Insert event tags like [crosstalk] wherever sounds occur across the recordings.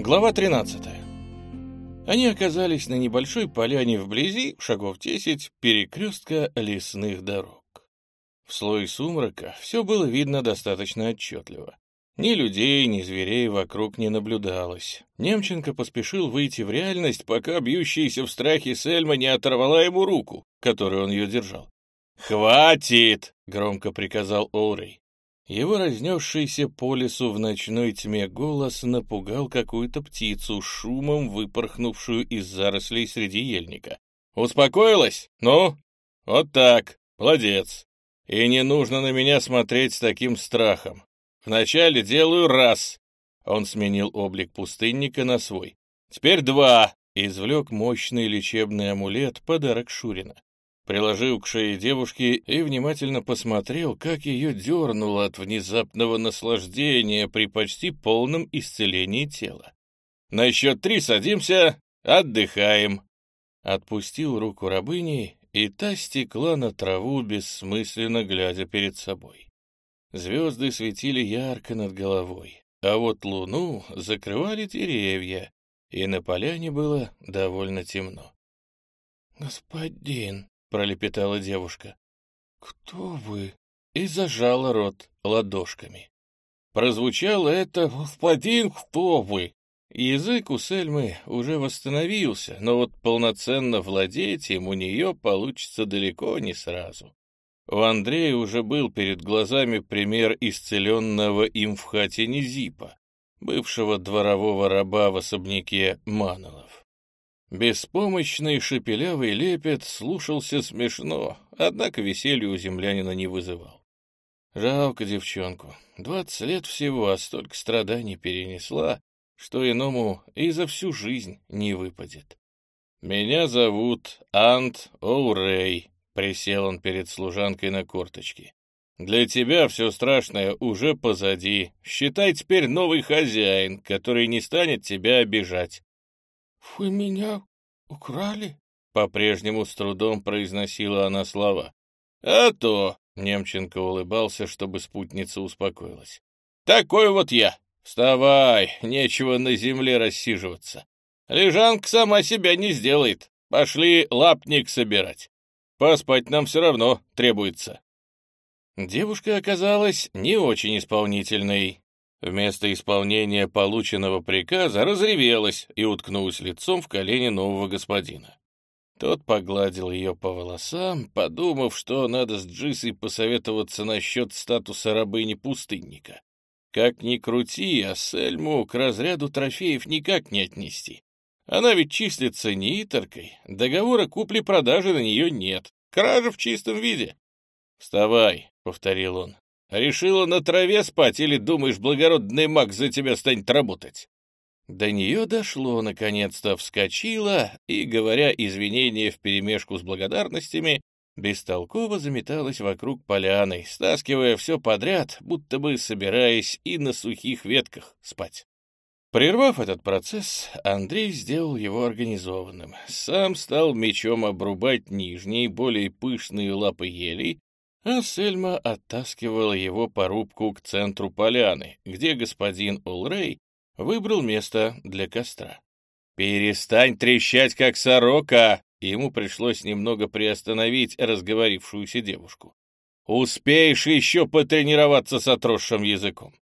Глава 13. Они оказались на небольшой поляне вблизи, шагов 10, перекрестка лесных дорог. В слое сумрака все было видно достаточно отчетливо. Ни людей, ни зверей вокруг не наблюдалось. Немченко поспешил выйти в реальность, пока бьющаяся в страхе Сельма не оторвала ему руку, которой он ее держал. «Хватит!» — громко приказал Олрей. Его разнесшийся по лесу в ночной тьме голос напугал какую-то птицу, шумом выпорхнувшую из зарослей среди ельника. «Успокоилась? Ну? Вот так. Молодец. И не нужно на меня смотреть с таким страхом. Вначале делаю раз». Он сменил облик пустынника на свой. «Теперь два». Извлек мощный лечебный амулет, подарок Шурина приложил к шее девушки и внимательно посмотрел, как ее дернуло от внезапного наслаждения при почти полном исцелении тела. «На счет три садимся, отдыхаем». Отпустил руку рабыни, и та стекла на траву, бессмысленно глядя перед собой. Звезды светили ярко над головой, а вот луну закрывали деревья, и на поляне было довольно темно. «Господин», — пролепетала девушка. «Кто вы?» и зажала рот ладошками. Прозвучало это «Господин, кто вы?» Язык у Сельмы уже восстановился, но вот полноценно владеть им у нее получится далеко не сразу. У Андрея уже был перед глазами пример исцеленного им в хате Низипа, бывшего дворового раба в особняке Манолов. Беспомощный шепелявый лепет слушался смешно, однако веселья у землянина не вызывал. Жалко девчонку. Двадцать лет всего, а столько страданий перенесла, что иному и за всю жизнь не выпадет. «Меня зовут Ант Оурей», — присел он перед служанкой на корточки. «Для тебя все страшное уже позади. Считай теперь новый хозяин, который не станет тебя обижать. «Вы меня украли?» — по-прежнему с трудом произносила она слова. «А то!» — Немченко улыбался, чтобы спутница успокоилась. «Такой вот я! Вставай! Нечего на земле рассиживаться. Лежанка сама себя не сделает. Пошли лапник собирать. Поспать нам все равно требуется». Девушка оказалась не очень исполнительной. Вместо исполнения полученного приказа разревелась и уткнулась лицом в колени нового господина. Тот погладил ее по волосам, подумав, что надо с Джисой посоветоваться насчет статуса рабыни-пустынника. Как ни крути, а Сельму к разряду трофеев никак не отнести. Она ведь числится неиторкой, договора купли-продажи на нее нет, кража в чистом виде. «Вставай», — повторил он, Решила на траве спать или думаешь, благородный маг за тебя станет работать?» До нее дошло, наконец-то вскочила и, говоря извинения вперемешку с благодарностями, бестолково заметалась вокруг поляны, стаскивая все подряд, будто бы собираясь и на сухих ветках спать. Прервав этот процесс, Андрей сделал его организованным. Сам стал мечом обрубать нижние, более пышные лапы елей, а Сельма оттаскивала его по рубку к центру поляны, где господин Улрей выбрал место для костра. «Перестань трещать, как сорока!» Ему пришлось немного приостановить разговорившуюся девушку. «Успеешь еще потренироваться с отросшим языком.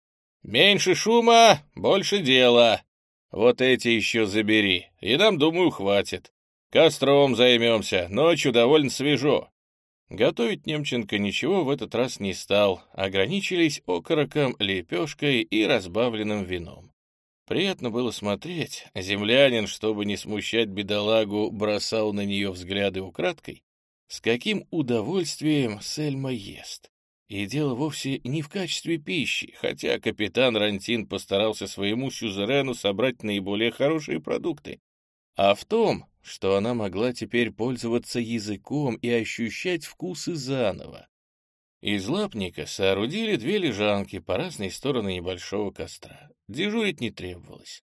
Меньше шума, больше дела. Вот эти еще забери, и нам, думаю, хватит. Костром займемся, ночью довольно свежо. Готовить Немченко ничего в этот раз не стал, ограничились окороком, лепешкой и разбавленным вином. Приятно было смотреть, землянин, чтобы не смущать бедолагу, бросал на нее взгляды украдкой, с каким удовольствием Сельма ест. И дело вовсе не в качестве пищи, хотя капитан Рантин постарался своему сюзерену собрать наиболее хорошие продукты, а в том, что она могла теперь пользоваться языком и ощущать вкусы заново. Из лапника соорудили две лежанки по разные стороны небольшого костра. Дежурить не требовалось.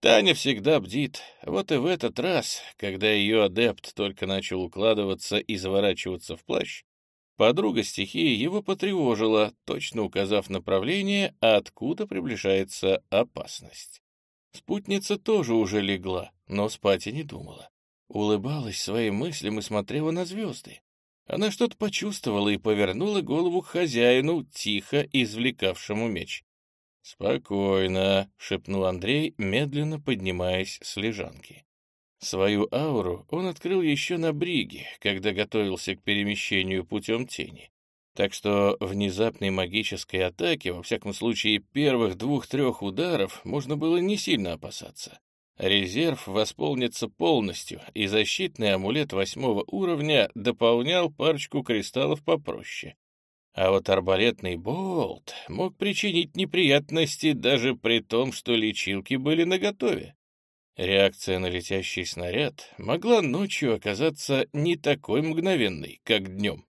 Таня всегда бдит, вот и в этот раз, когда ее адепт только начал укладываться и заворачиваться в плащ, подруга стихии его потревожила, точно указав направление, откуда приближается опасность. Спутница тоже уже легла, но спать и не думала. Улыбалась своим мыслям и смотрела на звезды. Она что-то почувствовала и повернула голову к хозяину, тихо извлекавшему меч. «Спокойно», — шепнул Андрей, медленно поднимаясь с лежанки. Свою ауру он открыл еще на бриге, когда готовился к перемещению путем тени. Так что внезапной магической атаки, во всяком случае первых двух-трех ударов, можно было не сильно опасаться. Резерв восполнится полностью, и защитный амулет восьмого уровня дополнял парочку кристаллов попроще. А вот арбалетный болт мог причинить неприятности даже при том, что лечилки были наготове. Реакция на летящий снаряд могла ночью оказаться не такой мгновенной, как днем.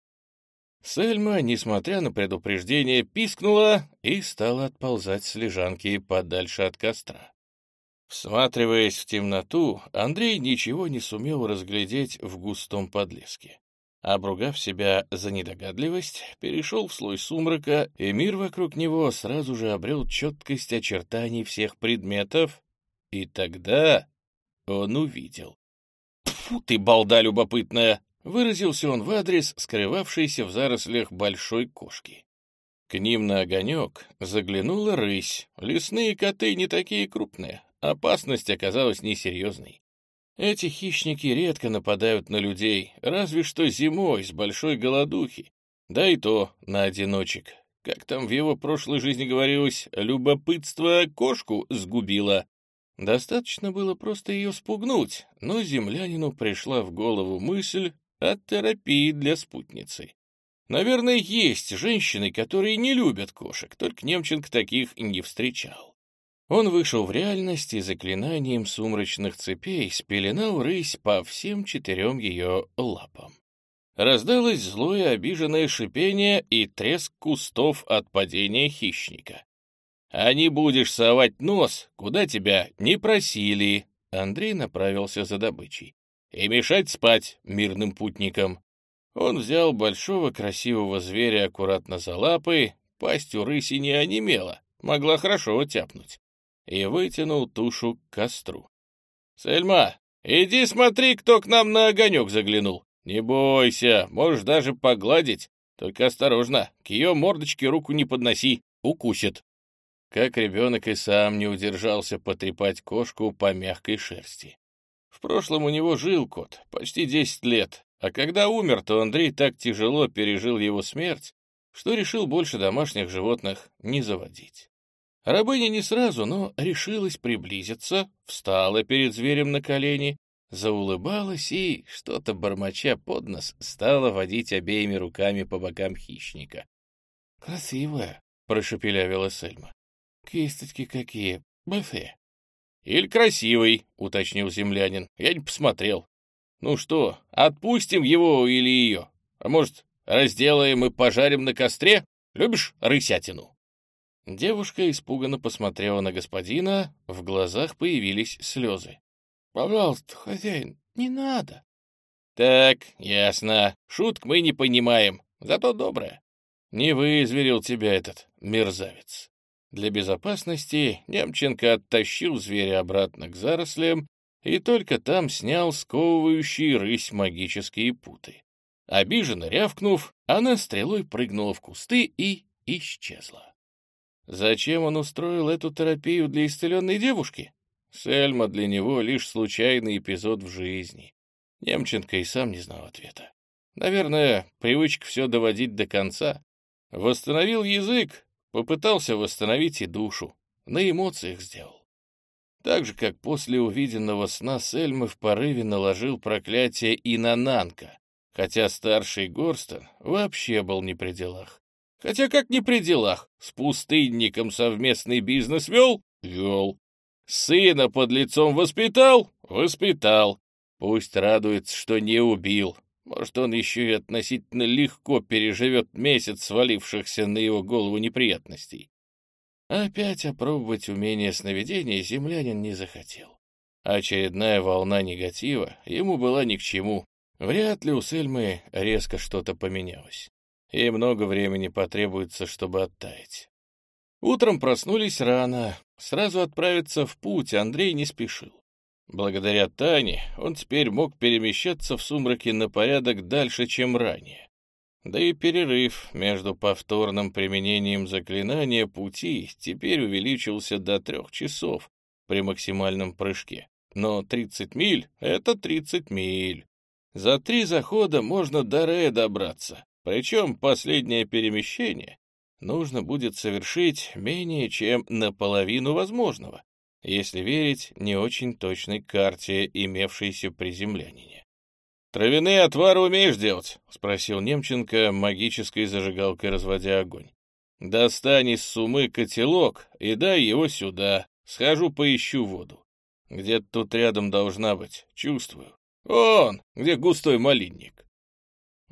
Сельма, несмотря на предупреждение, пискнула и стала отползать с лежанки подальше от костра. Всматриваясь в темноту, Андрей ничего не сумел разглядеть в густом подлеске. Обругав себя за недогадливость, перешел в слой сумрака, и мир вокруг него сразу же обрел четкость очертаний всех предметов, и тогда он увидел. «Фу ты, балда любопытная!» — выразился он в адрес, скрывавшейся в зарослях большой кошки. К ним на огонек заглянула рысь. Лесные коты не такие крупные, Опасность оказалась несерьезной. Эти хищники редко нападают на людей, разве что зимой с большой голодухи, да и то на одиночек. Как там в его прошлой жизни говорилось, любопытство кошку сгубило. Достаточно было просто ее спугнуть, но землянину пришла в голову мысль о терапии для спутницы. Наверное, есть женщины, которые не любят кошек, только Немченко таких не встречал. Он вышел в реальность и заклинанием сумрачных цепей спеленал рысь по всем четырем ее лапам. Раздалось злое обиженное шипение и треск кустов от падения хищника. «А не будешь совать нос, куда тебя не просили!» Андрей направился за добычей. «И мешать спать мирным путникам!» Он взял большого красивого зверя аккуратно за лапы, пасть у рыси не онемела, могла хорошо тяпнуть и вытянул тушу к костру. «Сельма, иди смотри, кто к нам на огонек заглянул. Не бойся, можешь даже погладить, только осторожно, к ее мордочке руку не подноси, укусит». Как ребенок и сам не удержался потрепать кошку по мягкой шерсти. В прошлом у него жил кот, почти десять лет, а когда умер, то Андрей так тяжело пережил его смерть, что решил больше домашних животных не заводить. Рабыня не сразу, но решилась приблизиться, встала перед зверем на колени, заулыбалась и, что-то бормоча под нос, стала водить обеими руками по бокам хищника. «Красивая», — прошепелявила Сельма. «Кисточки какие, бафе». «Или красивый», — уточнил землянин. «Я не посмотрел». «Ну что, отпустим его или ее? А может, разделаем и пожарим на костре? Любишь рысятину?» Девушка испуганно посмотрела на господина, в глазах появились слезы. «Пожалуйста, хозяин, не надо». «Так, ясно. Шутк мы не понимаем, зато добрая. Не вызверил тебя этот мерзавец». Для безопасности Немченко оттащил зверя обратно к зарослям и только там снял сковывающие рысь магические путы. Обиженно рявкнув, она стрелой прыгнула в кусты и исчезла. Зачем он устроил эту терапию для исцеленной девушки? Сельма для него лишь случайный эпизод в жизни. Немченко и сам не знал ответа. Наверное, привычка все доводить до конца. Восстановил язык, попытался восстановить и душу. На эмоциях сделал. Так же, как после увиденного сна Сельмы в порыве наложил проклятие и на Нанка, хотя старший Горстон вообще был не при делах. Хотя как не при делах, с пустынником совместный бизнес вел? Вел. Сына под лицом воспитал? Воспитал. Пусть радуется, что не убил. Может, он еще и относительно легко переживет месяц свалившихся на его голову неприятностей. Опять опробовать умение сновидения землянин не захотел. Очередная волна негатива ему была ни к чему. Вряд ли у Сельмы резко что-то поменялось и много времени потребуется, чтобы оттаять. Утром проснулись рано. Сразу отправиться в путь Андрей не спешил. Благодаря Тане он теперь мог перемещаться в сумраке на порядок дальше, чем ранее. Да и перерыв между повторным применением заклинания пути теперь увеличился до трех часов при максимальном прыжке. Но 30 миль — это 30 миль. За три захода можно до Рея добраться, причем последнее перемещение нужно будет совершить менее чем наполовину возможного, если верить не очень точной карте, имевшейся при землянине. «Травяные отвары умеешь делать?» — спросил Немченко, магической зажигалкой разводя огонь. «Достань из сумы котелок и дай его сюда. Схожу поищу воду. Где-то тут рядом должна быть, чувствую. Он, где густой малинник».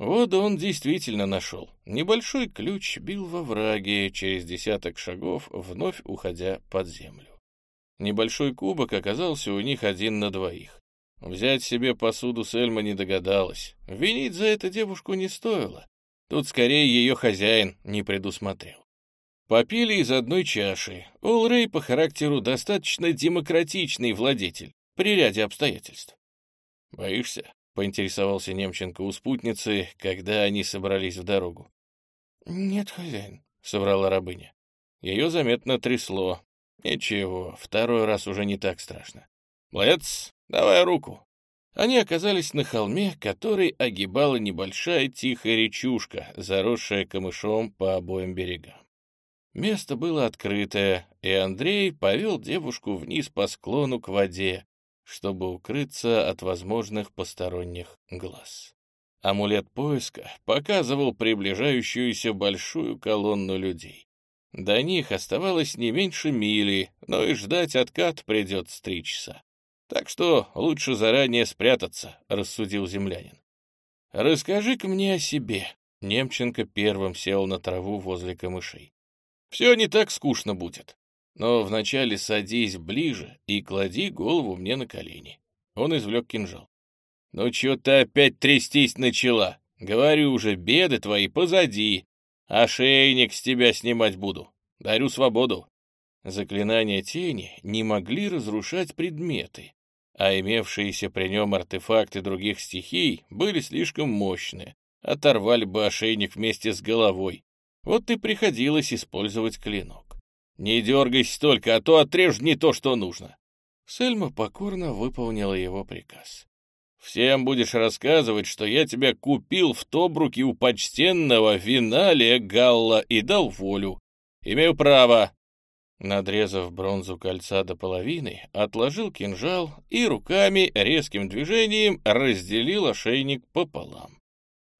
Воду он действительно нашел. Небольшой ключ бил во враге через десяток шагов, вновь уходя под землю. Небольшой кубок оказался у них один на двоих. Взять себе посуду Сельма не догадалась. Винить за это девушку не стоило. Тут скорее ее хозяин не предусмотрел. Попили из одной чаши. Олрей по характеру достаточно демократичный владетель при ряде обстоятельств. «Боишься?» — поинтересовался Немченко у спутницы, когда они собрались в дорогу. «Нет, хозяин», — соврала рабыня. Ее заметно трясло. Ничего, второй раз уже не так страшно. «Молодец, давай руку». Они оказались на холме, который огибала небольшая тихая речушка, заросшая камышом по обоим берегам. Место было открытое, и Андрей повел девушку вниз по склону к воде, чтобы укрыться от возможных посторонних глаз. Амулет поиска показывал приближающуюся большую колонну людей. До них оставалось не меньше мили, но и ждать откат придется три часа. Так что лучше заранее спрятаться, — рассудил землянин. «Расскажи-ка мне о себе». Немченко первым сел на траву возле камышей. «Все не так скучно будет. Но вначале садись ближе и клади голову мне на колени». Он извлек кинжал. «Ну чё ты опять трястись начала? Говорю уже, беды твои позади. Ошейник с тебя снимать буду. Дарю свободу. Заклинания тени не могли разрушать предметы, а имевшиеся при нем артефакты других стихий были слишком мощны, оторвали бы ошейник вместе с головой. Вот и приходилось использовать клинок. «Не дергайся только, а то отрежь не то, что нужно». Сельма покорно выполнила его приказ. Всем будешь рассказывать, что я тебя купил в Тобруке у почтенного Виналия Галла и дал волю. Имею право». Надрезав бронзу кольца до половины, отложил кинжал и руками резким движением разделил ошейник пополам.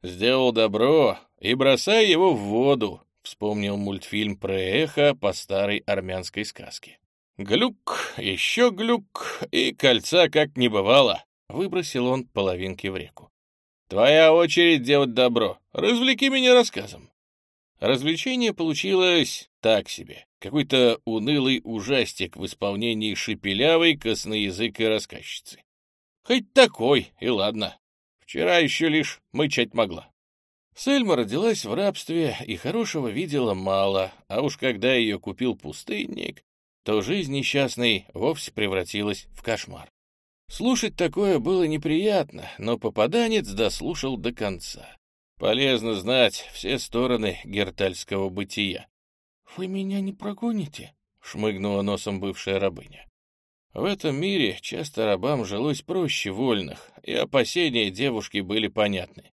«Сделал добро и бросай его в воду», — вспомнил мультфильм про эхо по старой армянской сказке. Глюк, еще глюк, и кольца как не бывало. Выбросил он половинки в реку. «Твоя очередь делать добро. Развлеки меня рассказом». Развлечение получилось так себе. Какой-то унылый ужастик в исполнении шепелявой косноязыкой рассказчицы. Хоть такой, и ладно. Вчера еще лишь мычать могла. Сельма родилась в рабстве и хорошего видела мало, а уж когда ее купил пустынник, то жизнь несчастной вовсе превратилась в кошмар. Слушать такое было неприятно, но попаданец дослушал до конца. Полезно знать все стороны гертальского бытия. — Вы меня не прогоните? — шмыгнула носом бывшая рабыня. В этом мире часто рабам жилось проще вольных, и опасения девушки были понятны.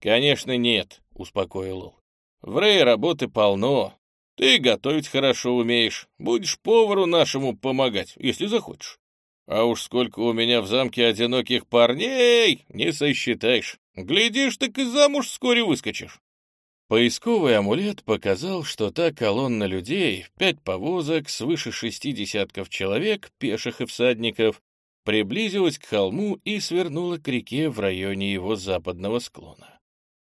«Конечно, нет», — успокоил Ол. «В Рее работы полно. Ты готовить хорошо умеешь. Будешь повару нашему помогать, если захочешь. А уж сколько у меня в замке одиноких парней, не сосчитаешь. Глядишь, так и замуж вскоре выскочишь. Поисковый амулет показал, что та колонна людей, пять повозок, свыше шести десятков человек, пеших и всадников, приблизилась к холму и свернула к реке в районе его западного склона.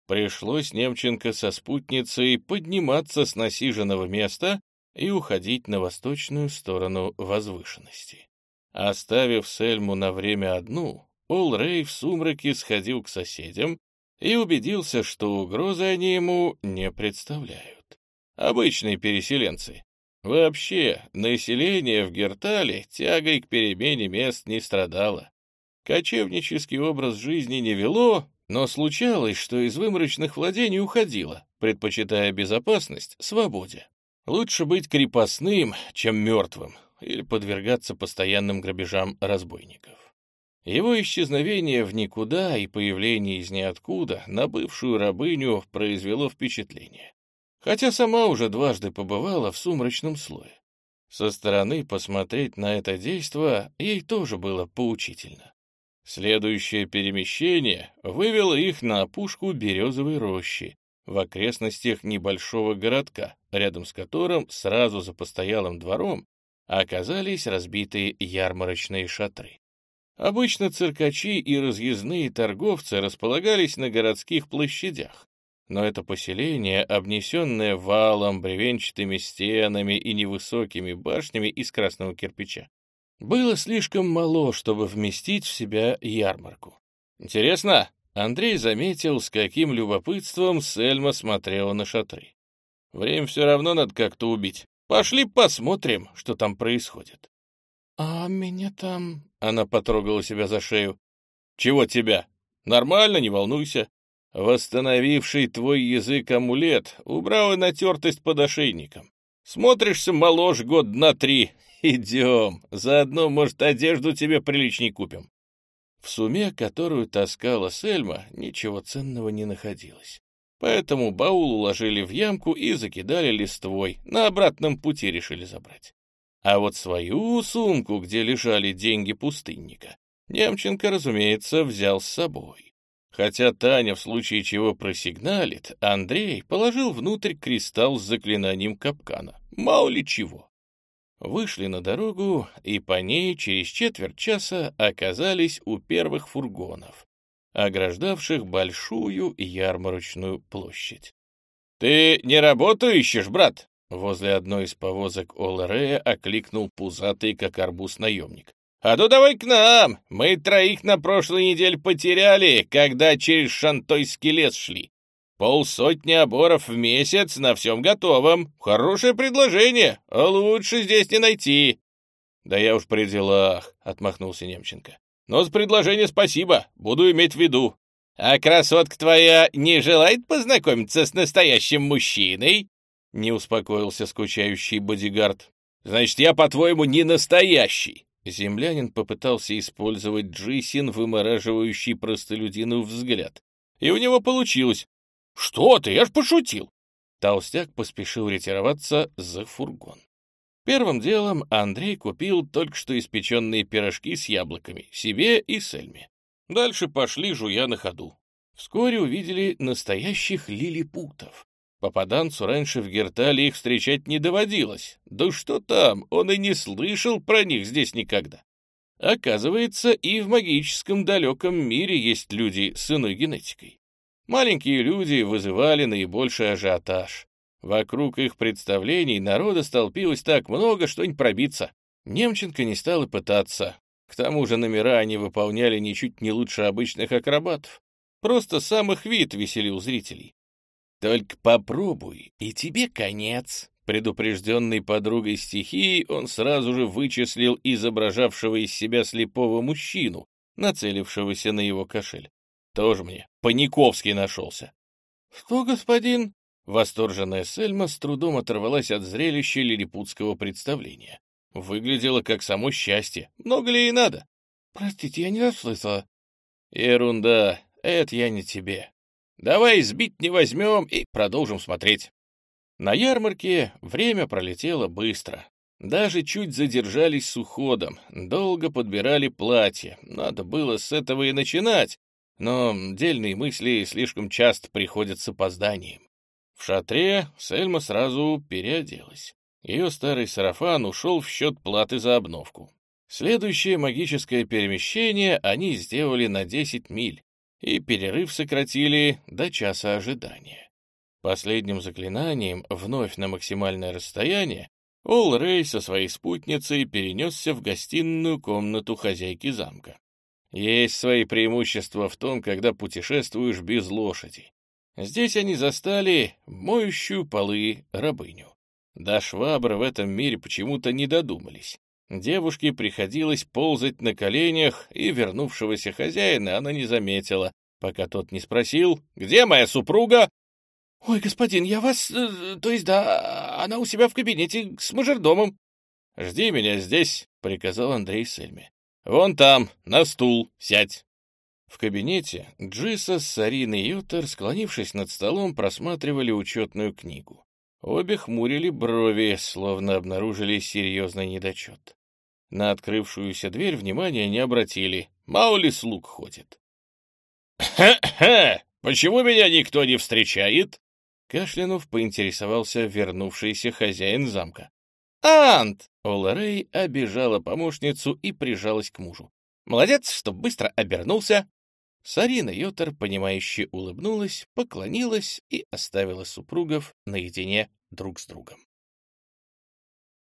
Пришлось Немченко со спутницей подниматься с насиженного места и уходить на восточную сторону возвышенности. Оставив Сельму на время одну, Ол Рэй в сумраке сходил к соседям и убедился, что угрозы они ему не представляют. Обычные переселенцы. Вообще, население в Гертале тягой к перемене мест не страдало. Кочевнический образ жизни не вело, но случалось, что из выморочных владений уходило, предпочитая безопасность свободе. Лучше быть крепостным, чем мертвым, или подвергаться постоянным грабежам разбойников. Его исчезновение в никуда и появление из ниоткуда на бывшую рабыню произвело впечатление. Хотя сама уже дважды побывала в сумрачном слое. Со стороны посмотреть на это действо ей тоже было поучительно. Следующее перемещение вывело их на опушку березовой рощи в окрестностях небольшого городка, рядом с которым сразу за постоялым двором оказались разбитые ярмарочные шатры. Обычно циркачи и разъездные торговцы располагались на городских площадях, но это поселение, обнесенное валом, бревенчатыми стенами и невысокими башнями из красного кирпича, было слишком мало, чтобы вместить в себя ярмарку. Интересно, Андрей заметил, с каким любопытством Сельма смотрела на шатры. Время все равно надо как-то убить. Пошли посмотрим, что там происходит. — А меня там она потрогала себя за шею. «Чего тебя? Нормально, не волнуйся. Восстановивший твой язык амулет убрал и натертость под ошейником. Смотришься моложе год на три. [laughs] Идем, заодно, может, одежду тебе приличней купим». В суме, которую таскала Сельма, ничего ценного не находилось. Поэтому баул уложили в ямку и закидали листвой, на обратном пути решили забрать. А вот свою сумку, где лежали деньги пустынника, Немченко, разумеется, взял с собой. Хотя Таня в случае чего просигналит, Андрей положил внутрь кристалл с заклинанием капкана. Мало ли чего. Вышли на дорогу, и по ней через четверть часа оказались у первых фургонов, ограждавших большую ярмарочную площадь. — Ты не работу ищешь, брат? Возле одной из повозок Оларея окликнул пузатый, как арбуз, наемник. «А ну давай к нам! Мы троих на прошлой неделе потеряли, когда через Шантойский лес шли. Полсотни оборов в месяц на всем готовом. Хорошее предложение, а лучше здесь не найти». «Да я уж при делах», — отмахнулся Немченко. «Но с предложения спасибо, буду иметь в виду». «А красотка твоя не желает познакомиться с настоящим мужчиной?» Не успокоился скучающий бодигард. «Значит, я, по-твоему, не настоящий?» Землянин попытался использовать Джисин, вымораживающий простолюдину взгляд. И у него получилось. «Что ты? Я ж пошутил!» Толстяк поспешил ретироваться за фургон. Первым делом Андрей купил только что испеченные пирожки с яблоками себе и Сельме. Дальше пошли, жуя на ходу. Вскоре увидели настоящих лилипутов. Попаданцу раньше в Гертале их встречать не доводилось. Да что там, он и не слышал про них здесь никогда. Оказывается, и в магическом далеком мире есть люди с иной генетикой. Маленькие люди вызывали наибольший ажиотаж. Вокруг их представлений народа столпилось так много, что не пробиться. Немченко не стал и пытаться. К тому же номера они выполняли ничуть не лучше обычных акробатов. Просто сам их вид веселил зрителей. «Только попробуй, и тебе конец». Предупрежденный подругой стихии, он сразу же вычислил изображавшего из себя слепого мужчину, нацелившегося на его кошель. Тоже мне Паниковский нашелся. «Что, господин?» Восторженная Сельма с трудом оторвалась от зрелища лилипутского представления. Выглядело как само счастье. Много ли ей надо? «Простите, я не расслышала». «Ерунда, это я не тебе. Давай сбить не возьмем и продолжим смотреть. На ярмарке время пролетело быстро. Даже чуть задержались с уходом, долго подбирали платье. Надо было с этого и начинать, но дельные мысли слишком часто приходят с опозданием. В шатре Сельма сразу переоделась. Ее старый сарафан ушел в счет платы за обновку. Следующее магическое перемещение они сделали на 10 миль, и перерыв сократили до часа ожидания. Последним заклинанием, вновь на максимальное расстояние, Ол Рэй со своей спутницей перенесся в гостиную комнату хозяйки замка. Есть свои преимущества в том, когда путешествуешь без лошади. Здесь они застали моющую полы рабыню. До швабры в этом мире почему-то не додумались. Девушке приходилось ползать на коленях, и вернувшегося хозяина она не заметила, пока тот не спросил, «Где моя супруга?» «Ой, господин, я вас... Э, то есть, да, она у себя в кабинете с мажордомом». «Жди меня здесь», — приказал Андрей Сельме. «Вон там, на стул, сядь». В кабинете Джиса с Сариной Ютер, склонившись над столом, просматривали учетную книгу. Обе хмурили брови, словно обнаружили серьезный недочет. На открывшуюся дверь внимания не обратили. Мало ли слуг ходит. «Ха-ха! Почему меня никто не встречает?» Кашлянув поинтересовался вернувшийся хозяин замка. «Ант!» — Ола Рэй обижала помощницу и прижалась к мужу. «Молодец, что быстро обернулся!» Сарина Йотар, понимающе улыбнулась, поклонилась и оставила супругов наедине друг с другом.